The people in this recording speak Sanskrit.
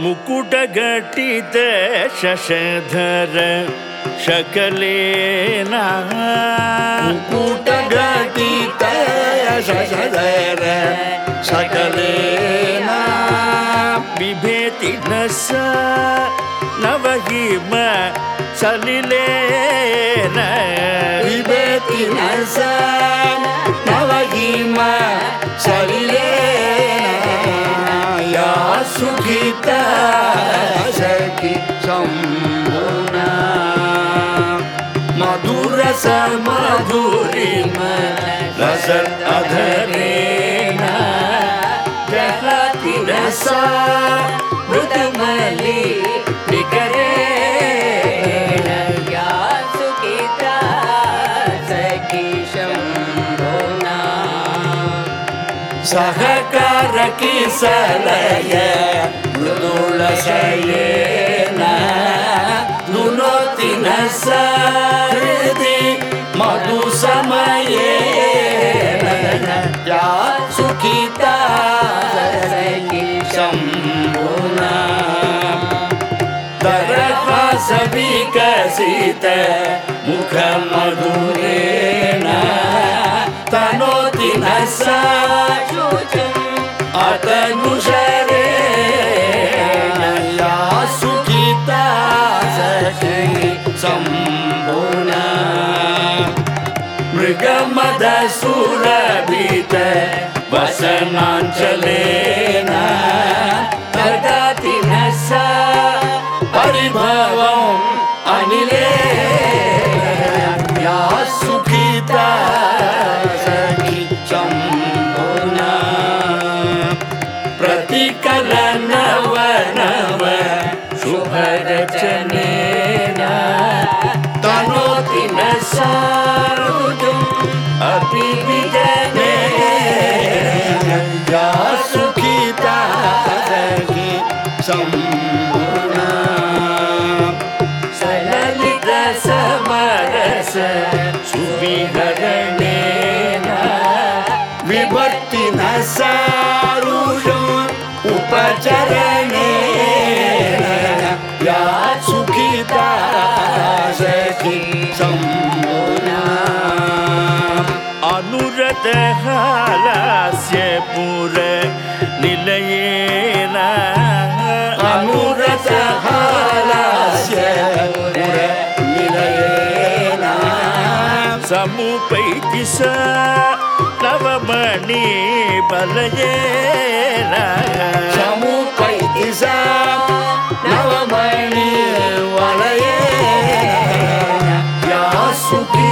मुकुटघटित शशधर शकलेन। मुकुटघटित शशधर शकलेन। बिभेति न स नवहिम सलिलेन। विभेति न स सुखिता सखि सम्भुना मधुरस मधुरिम रस अधरेण जहति रस सहकारकी सलय मृदुलशयेन दुनोति न सहृदि मधुसमयेन या सुखिता सखि शम्भुना तरहास विकसित अतनुशरेण या सुखिता सखि सम्भुना मृगमदसुरभित वसनाञ्चलेन प्रतिकलनव नव शुभरचनेन तनोति न सारुजम् अपि सखि सम्पूर्णा। सललित सुविहरणेन। विभक्ति न सारुषम् நிரதகால சேபுர நிலையேன அமுரதகால சேபுர நிலையேன சமுபை திச நவமணி பலயேன நவமணி வலையேன யாசுபி